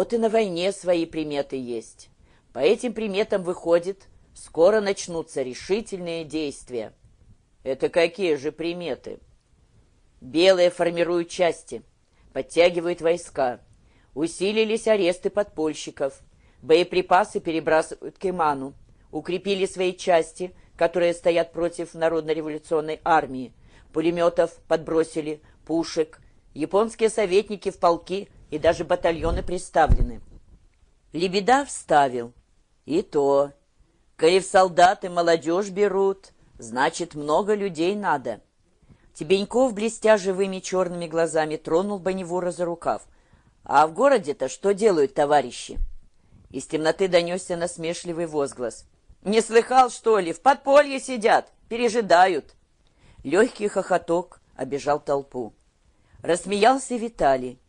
вот и на войне свои приметы есть. По этим приметам выходит, скоро начнутся решительные действия. Это какие же приметы? Белые формируют части, подтягивают войска. Усилились аресты подпольщиков. Боеприпасы перебрасывают к Иману. Укрепили свои части, которые стоят против Народно-революционной армии. Пулеметов подбросили, пушек. Японские советники в полки и даже батальоны представлены. Лебеда вставил. И то. Коли в солдаты молодежь берут, значит, много людей надо. Тебеньков, блестя живыми черными глазами, тронул Бонневура за рукав. «А в городе-то что делают товарищи?» Из темноты донесся насмешливый возглас. «Не слыхал, что ли? В подполье сидят, пережидают!» Легкий хохоток обежал толпу. Рассмеялся Виталий.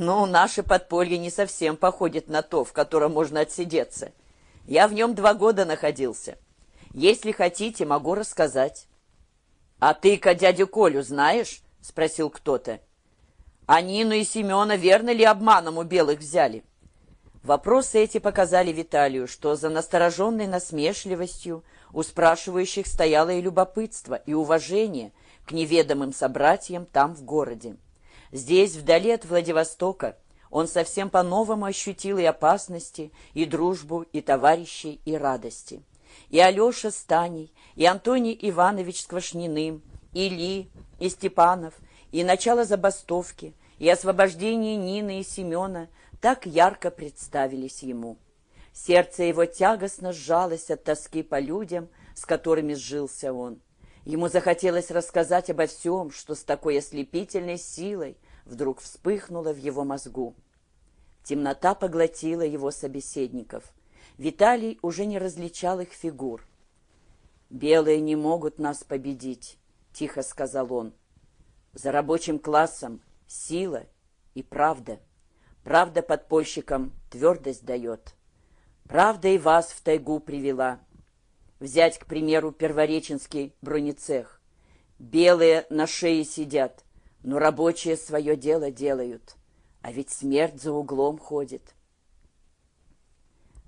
«Ну, наше подполье не совсем походит на то, в котором можно отсидеться. Я в нем два года находился. Если хотите, могу рассказать». «А ты-ка дядю Колю знаешь?» — спросил кто-то. «А Нину и Семена верно ли обманом у белых взяли?» Вопросы эти показали Виталию, что за настороженной насмешливостью у спрашивающих стояло и любопытство, и уважение к неведомым собратьям там, в городе. Здесь, вдали от Владивостока, он совсем по-новому ощутил и опасности, и дружбу, и товарищей, и радости. И Алеша с Таней, и Антоний Иванович с Квашниным, и Ли, и Степанов, и начало забастовки, и освобождение Нины и Семена так ярко представились ему. Сердце его тягостно сжалось от тоски по людям, с которыми сжился он. Ему захотелось рассказать обо всем, что с такой ослепительной силой вдруг вспыхнуло в его мозгу. Темнота поглотила его собеседников. Виталий уже не различал их фигур. «Белые не могут нас победить», — тихо сказал он. «За рабочим классом сила и правда. Правда подпольщикам твердость дает. Правда и вас в тайгу привела. Взять, к примеру, Первореченский бронецех. Белые на шее сидят, но рабочие свое дело делают. А ведь смерть за углом ходит.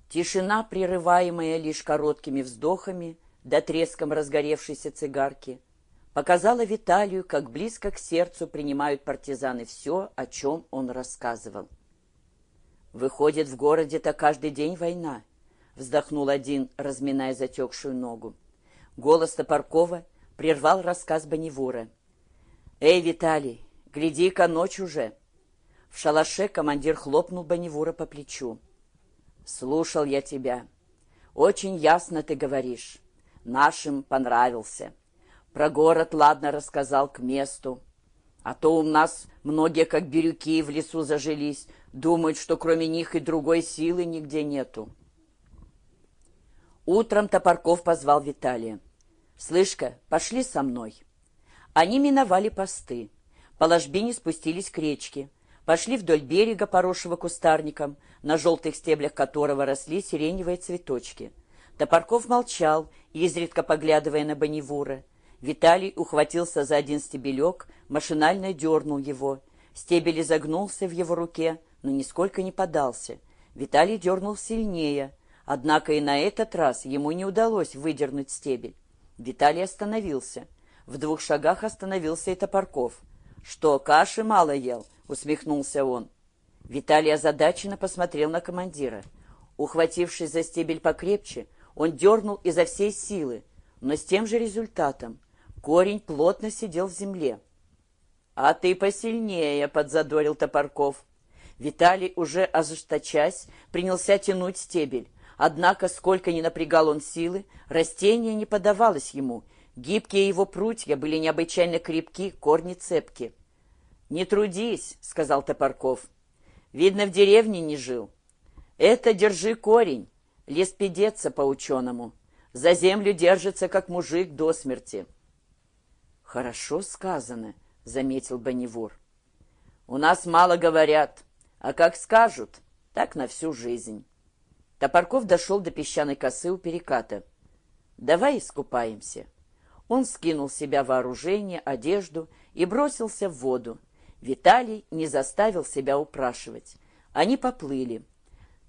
Тишина, прерываемая лишь короткими вздохами да треском разгоревшейся цигарки, показала Виталию, как близко к сердцу принимают партизаны все, о чем он рассказывал. Выходит, в городе-то каждый день война вздохнул один, разминая затекшую ногу. Голос Топоркова прервал рассказ Бонневура. «Эй, Виталий, гляди-ка, ночь уже!» В шалаше командир хлопнул Бонневура по плечу. «Слушал я тебя. Очень ясно ты говоришь. Нашим понравился. Про город ладно рассказал к месту. А то у нас многие, как бирюки, в лесу зажились, думают, что кроме них и другой силы нигде нету. Утром Топорков позвал Виталия. «Слышь-ка, пошли со мной». Они миновали посты. По ложбине спустились к речке. Пошли вдоль берега, поросшего кустарником, на желтых стеблях которого росли сиреневые цветочки. Топорков молчал, изредка поглядывая на Бонневура. Виталий ухватился за один стебелек, машинально дернул его. Стебель изогнулся в его руке, но нисколько не подался. Виталий дернул сильнее — Однако и на этот раз ему не удалось выдернуть стебель. Виталий остановился. В двух шагах остановился и Топорков. «Что, каши мало ел?» — усмехнулся он. Виталий озадаченно посмотрел на командира. Ухватившись за стебель покрепче, он дернул изо всей силы, но с тем же результатом. Корень плотно сидел в земле. «А ты посильнее!» — подзадорил Топорков. Виталий, уже ожесточась, принялся тянуть стебель. Однако, сколько ни напрягал он силы, растение не подавалось ему. Гибкие его прутья были необычайно крепки, корни цепки. «Не трудись», — сказал Топорков. «Видно, в деревне не жил. Это держи корень, лес педеться по-ученому. За землю держится, как мужик до смерти». «Хорошо сказано», — заметил Бонневур. «У нас мало говорят, а как скажут, так на всю жизнь». Топорков дошел до песчаной косы у переката. «Давай искупаемся». Он скинул с себя вооружение, одежду и бросился в воду. Виталий не заставил себя упрашивать. Они поплыли.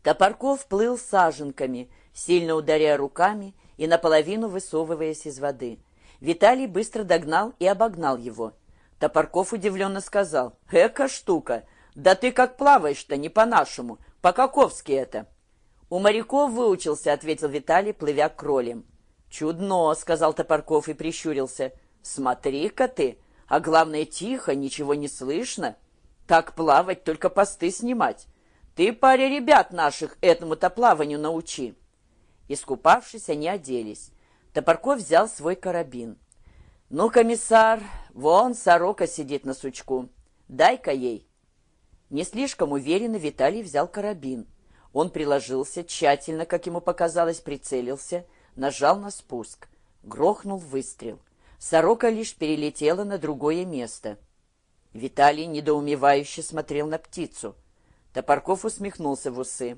Топорков плыл саженками, сильно ударяя руками и наполовину высовываясь из воды. Виталий быстро догнал и обогнал его. Топорков удивленно сказал, «Эка штука! Да ты как плаваешь-то, не по-нашему, по-каковски это!» «У моряков выучился», — ответил Виталий, плывя кролем. «Чудно», — сказал Топорков и прищурился. «Смотри-ка ты, а главное, тихо, ничего не слышно. Так плавать, только посты снимать. Ты паре ребят наших этому-то плаванию научи». Искупавшись, они оделись. Топорков взял свой карабин. «Ну, комиссар, вон сорока сидит на сучку. Дай-ка ей». Не слишком уверенно Виталий взял карабин. Он приложился, тщательно, как ему показалось, прицелился, нажал на спуск. Грохнул выстрел. Сорока лишь перелетела на другое место. Виталий недоумевающе смотрел на птицу. Топорков усмехнулся в усы.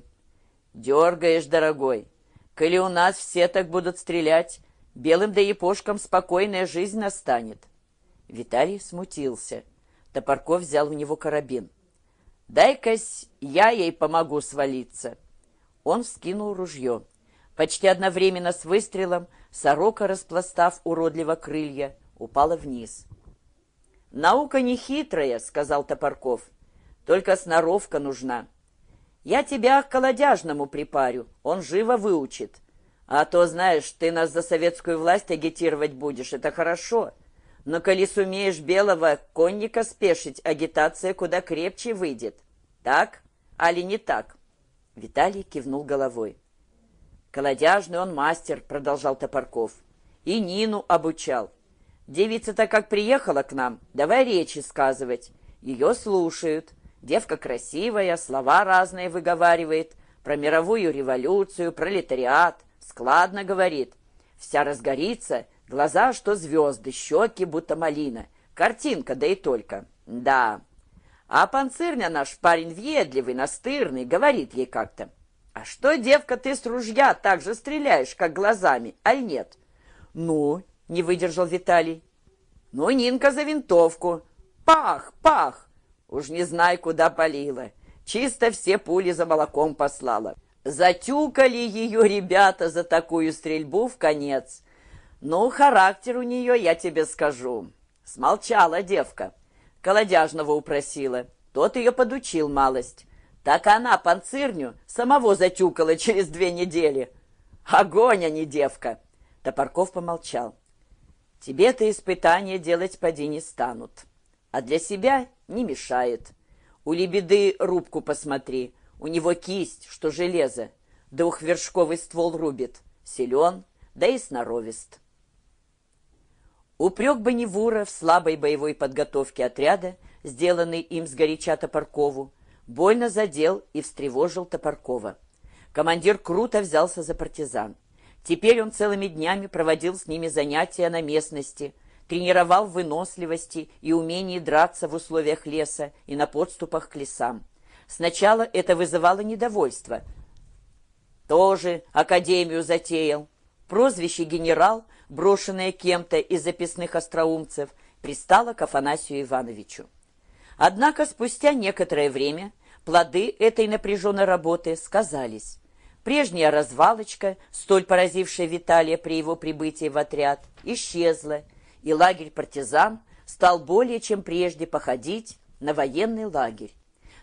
«Дергаешь, дорогой. Коли у нас все так будут стрелять, белым да епошкам спокойная жизнь настанет». Виталий смутился. Топорков взял у него карабин. Дай-ка я ей помогу свалиться». Он вскинул ружье. Почти одновременно с выстрелом сорока, распластав уродливо крылья, упала вниз. «Наука не хитрая», — сказал Топорков. «Только сноровка нужна. Я тебя к колодяжному припарю, он живо выучит. А то, знаешь, ты нас за советскую власть агитировать будешь, это хорошо. Но коли сумеешь белого конника спешить, агитация куда крепче выйдет. Так? Али не так?» Виталий кивнул головой. «Колодяжный он мастер», — продолжал Топорков. «И Нину обучал. Девица-то как приехала к нам, давай речи сказывать. Ее слушают. Девка красивая, слова разные выговаривает. Про мировую революцию, пролетариат. Складно говорит. Вся разгорится, глаза, что звезды, щеки, будто малина. Картинка, да и только. Да. А панцирня наш парень въедливый, настырный, говорит ей как-то. «А что, девка, ты с ружья так же стреляешь, как глазами, аль нет?» «Ну?» — не выдержал Виталий. «Ну, Нинка за винтовку. Пах, пах! Уж не знай, куда полила. Чисто все пули за молоком послала. Затюкали ее ребята за такую стрельбу в конец. Ну, характер у нее, я тебе скажу. Смолчала девка. Колодяжного упросила. Тот ее подучил малость. Так она панцирню самого затюкала через две недели. Огонь, а не девка!» Топорков помолчал. «Тебе-то испытания делать поди не станут, а для себя не мешает. У лебеды рубку посмотри, у него кисть, что железо, двухвершковый ствол рубит, силен, да и сноровист». Упрек Бонневура в слабой боевой подготовке отряда, сделанный им сгоряча Топоркову, больно задел и встревожил Топоркова. Командир круто взялся за партизан. Теперь он целыми днями проводил с ними занятия на местности, тренировал выносливости и умении драться в условиях леса и на подступах к лесам. Сначала это вызывало недовольство. Тоже академию затеял. Прозвище «генерал», брошенное кем-то из записных остроумцев, пристало к Афанасию Ивановичу. Однако спустя некоторое время плоды этой напряженной работы сказались. Прежняя развалочка, столь поразившая Виталия при его прибытии в отряд, исчезла, и лагерь партизан стал более чем прежде походить на военный лагерь.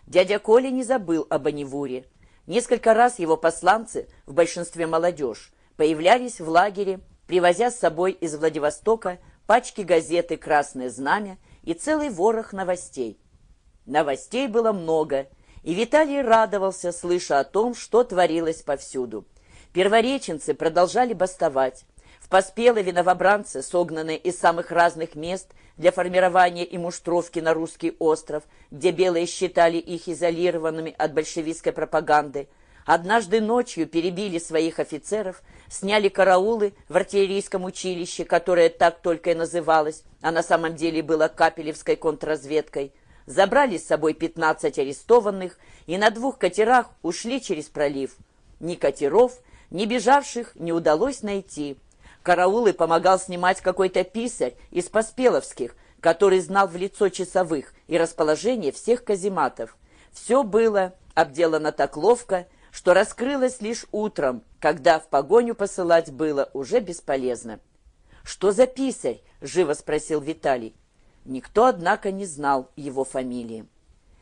Дядя Коля не забыл об Анивуре. Несколько раз его посланцы, в большинстве молодежь, появлялись в лагере, привозя с собой из Владивостока пачки газеты «Красное знамя» и целый ворох новостей. Новостей было много, и Виталий радовался, слыша о том, что творилось повсюду. Первореченцы продолжали бастовать. В Поспелове новобранцы, согнанные из самых разных мест для формирования и муштровки на русский остров, где белые считали их изолированными от большевистской пропаганды, однажды ночью перебили своих офицеров, сняли караулы в артиллерийском училище, которое так только и называлось, а на самом деле было Капелевской контрразведкой – забрали с собой 15 арестованных и на двух катерах ушли через пролив. Ни катеров, ни бежавших не удалось найти. Караулы помогал снимать какой-то писарь из Поспеловских, который знал в лицо часовых и расположение всех казематов. Все было обделана так ловко, что раскрылась лишь утром, когда в погоню посылать было уже бесполезно. «Что за писарь?» — живо спросил Виталий. Никто, однако, не знал его фамилии.